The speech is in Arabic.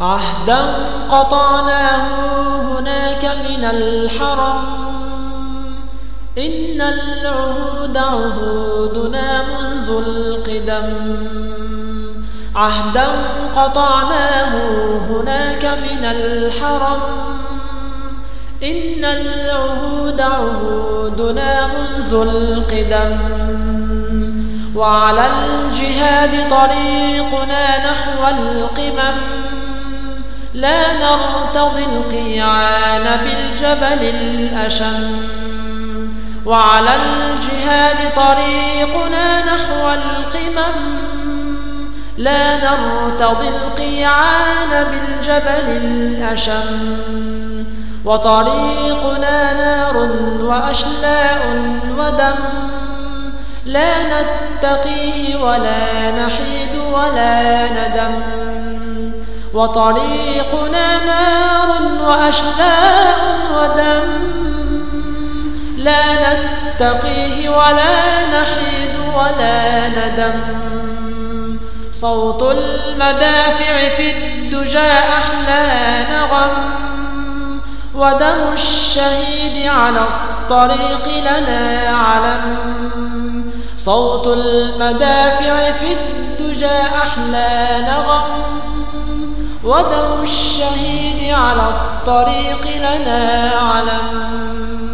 عهدا قطعناه هناك من الحرم. إن العهود عهودنا منذ القدم. عهدا قطعناه هناك من الحرم. إن العهود عهودنا منذ القدم. وعلى الجهاد طريقنا نحو القمم. لا نرتضي القيعان بالجبل الأشم. وعلى الجهاد طريقنا نحو القمم. لا نرتضي القيعان بالجبل الأشم. وطريقنا نار وأشلاء ودم. لا نتقيه ولا نحيد ولا ندم. وطريقنا نار وأشلاء ودم. لا نتقيه ولا نحيد ولا ندم. صوت المدافع في الدجى أحلى نغم. ودم الشهيد على الطريق لنا علم. صوت المدافع في الدجى أحلى نغم. ودم الشهيد على الطريق لنا علم.